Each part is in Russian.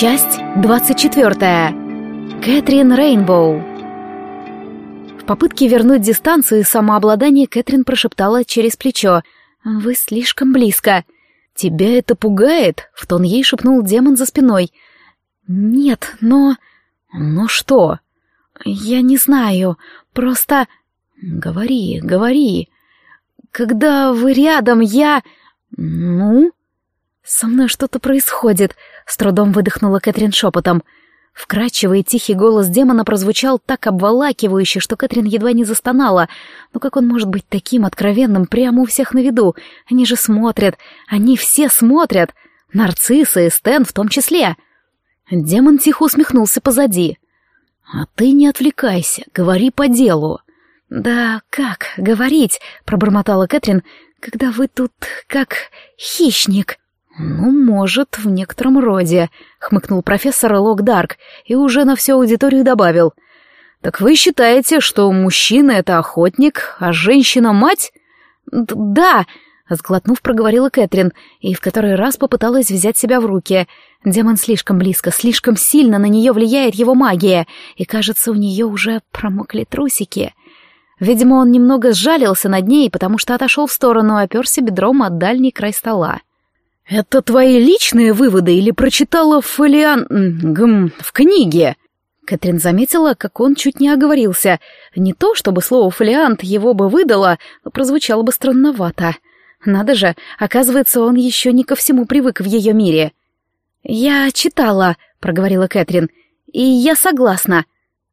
Часть 24. Кэтрин Рейнбоу. В попытке вернуть дистанцию и самообладание Кэтрин прошептала через плечо. «Вы слишком близко». «Тебя это пугает?» — в тон ей шепнул демон за спиной. «Нет, но...» «Ну что?» «Я не знаю, просто...» «Говори, говори. Когда вы рядом, я...» «Ну?» «Со мной что-то происходит», — с трудом выдохнула Кэтрин шепотом. Вкрадчивый тихий голос демона прозвучал так обволакивающе, что Кэтрин едва не застонала. Но как он может быть таким откровенным прямо у всех на виду? Они же смотрят, они все смотрят. Нарциссы и Стэн в том числе. Демон тихо усмехнулся позади. «А ты не отвлекайся, говори по делу». «Да как говорить?» — пробормотала Кэтрин, — «когда вы тут как хищник». «Ну, может, в некотором роде», — хмыкнул профессор Лок Дарк и уже на всю аудиторию добавил. «Так вы считаете, что мужчина — это охотник, а женщина — мать?» «Да», — сглотнув, проговорила Кэтрин и в который раз попыталась взять себя в руки. Демон слишком близко, слишком сильно на нее влияет его магия, и, кажется, у нее уже промокли трусики. Видимо, он немного сжалился над ней, потому что отошел в сторону, оперся бедром от дальний край стола. «Это твои личные выводы или прочитала в фолиан... гм... в книге?» Кэтрин заметила, как он чуть не оговорился. Не то, чтобы слово «фолиант» его бы выдало, но прозвучало бы странновато. Надо же, оказывается, он еще не ко всему привык в ее мире. «Я читала», — проговорила Кэтрин, — «и я согласна».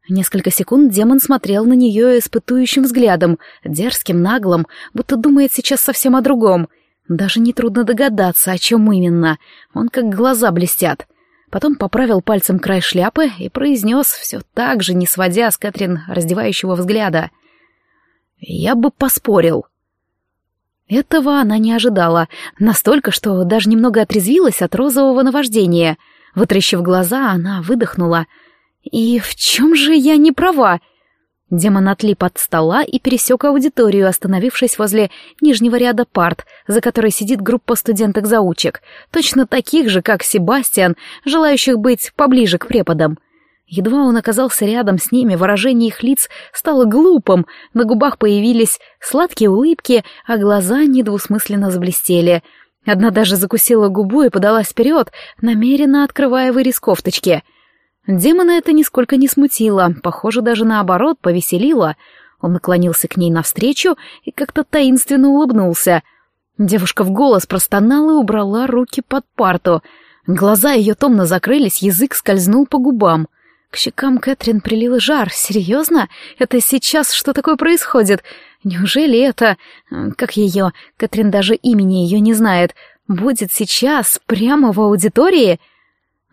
Несколько секунд демон смотрел на нее испытующим взглядом, дерзким, наглым, будто думает сейчас совсем о другом — даже нетрудно догадаться, о чем именно. Он как глаза блестят. Потом поправил пальцем край шляпы и произнес, все так же, не сводя с Кэтрин раздевающего взгляда. «Я бы поспорил». Этого она не ожидала, настолько, что даже немного отрезвилась от розового наваждения. Вытрящив глаза, она выдохнула. «И в чем же я не права?» Демон отлип от стола и пересек аудиторию, остановившись возле нижнего ряда парт, за которой сидит группа студенток-заучек, точно таких же, как Себастьян, желающих быть поближе к преподам. Едва он оказался рядом с ними, выражение их лиц стало глупым, на губах появились сладкие улыбки, а глаза недвусмысленно заблестели. Одна даже закусила губу и подалась вперед, намеренно открывая вырез кофточки — Демона это нисколько не смутило, похоже, даже наоборот, повеселило. Он наклонился к ней навстречу и как-то таинственно улыбнулся. Девушка в голос простонала и убрала руки под парту. Глаза ее томно закрылись, язык скользнул по губам. К щекам Кэтрин прилил жар. Серьезно? Это сейчас что такое происходит? Неужели это... Как ее? Кэтрин даже имени ее не знает. Будет сейчас, прямо в аудитории? —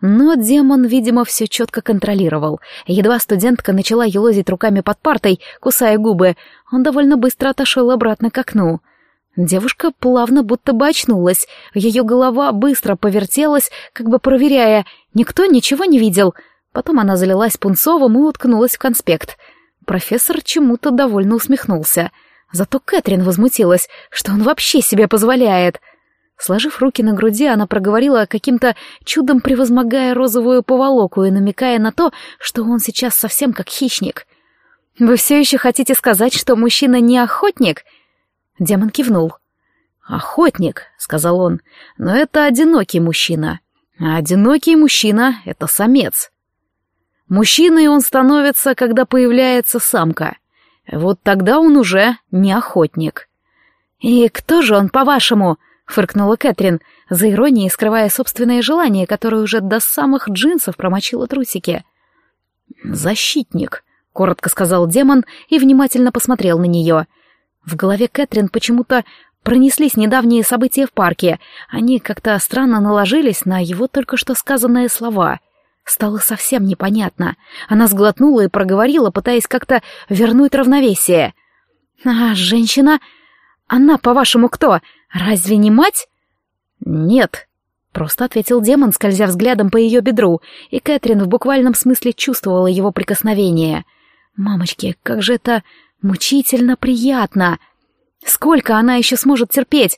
но демон, видимо, все четко контролировал. Едва студентка начала елозить руками под партой, кусая губы, он довольно быстро отошел обратно к окну. Девушка плавно будто бы очнулась, ее голова быстро повертелась, как бы проверяя, никто ничего не видел. Потом она залилась пунцовым и уткнулась в конспект. Профессор чему-то довольно усмехнулся. Зато Кэтрин возмутилась, что он вообще себе позволяет — Сложив руки на груди, она проговорила каким-то чудом превозмогая розовую поволоку и намекая на то, что он сейчас совсем как хищник. «Вы все еще хотите сказать, что мужчина не охотник?» Демон кивнул. «Охотник», — сказал он, — «но это одинокий мужчина. А одинокий мужчина — это самец. Мужчиной он становится, когда появляется самка. Вот тогда он уже не охотник». «И кто же он, по-вашему?» — фыркнула Кэтрин, за иронией скрывая собственное желание, которое уже до самых джинсов промочило трусики. «Защитник», — коротко сказал демон и внимательно посмотрел на нее. В голове Кэтрин почему-то пронеслись недавние события в парке. Они как-то странно наложились на его только что сказанные слова. Стало совсем непонятно. Она сглотнула и проговорила, пытаясь как-то вернуть равновесие. «А женщина? Она, по-вашему, кто? «Разве не мать?» «Нет», — просто ответил демон, скользя взглядом по ее бедру, и Кэтрин в буквальном смысле чувствовала его прикосновение. «Мамочки, как же это мучительно приятно. Сколько она еще сможет терпеть?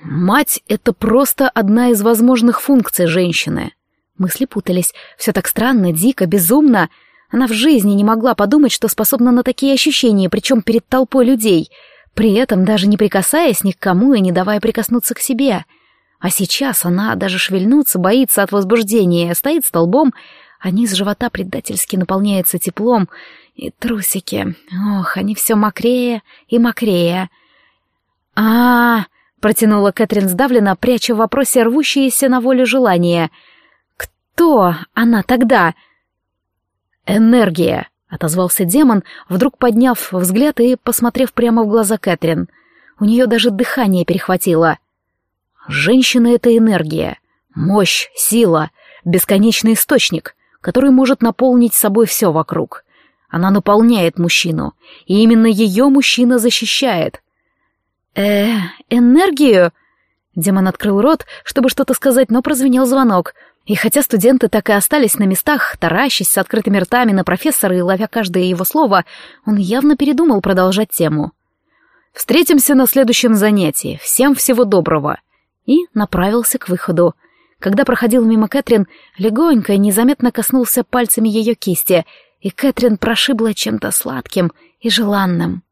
Мать — это просто одна из возможных функций женщины. Мысли путались. Все так странно, дико, безумно. Она в жизни не могла подумать, что способна на такие ощущения, причем перед толпой людей, при этом даже не прикасаясь ни к кому и не давая прикоснуться к себе. А сейчас она даже шевельнуться боится от возбуждения, стоит столбом, а низ живота предательски наполняется теплом, и трусики, ох, они все мокрее и мокрее. а, протянула Кэтрин сдавленно, пряча в вопросе рвущееся на волю желание. «Кто она тогда?» «Энергия», — отозвался демон, вдруг подняв взгляд и посмотрев прямо в глаза Кэтрин. У нее даже дыхание перехватило. «Женщина — это энергия, мощь, сила, бесконечный источник, который может наполнить собой все вокруг. Она наполняет мужчину, и именно ее мужчина защищает. э энергию?» Демон открыл рот, чтобы что-то сказать, но прозвенел звонок. И хотя студенты так и остались на местах, таращась с открытыми ртами на профессора и ловя каждое его слово, он явно передумал продолжать тему. «Встретимся на следующем занятии. Всем всего доброго!» И направился к выходу. Когда проходил мимо Кэтрин, легонько и незаметно коснулся пальцами ее кисти, и Кэтрин прошибла чем-то сладким и желанным.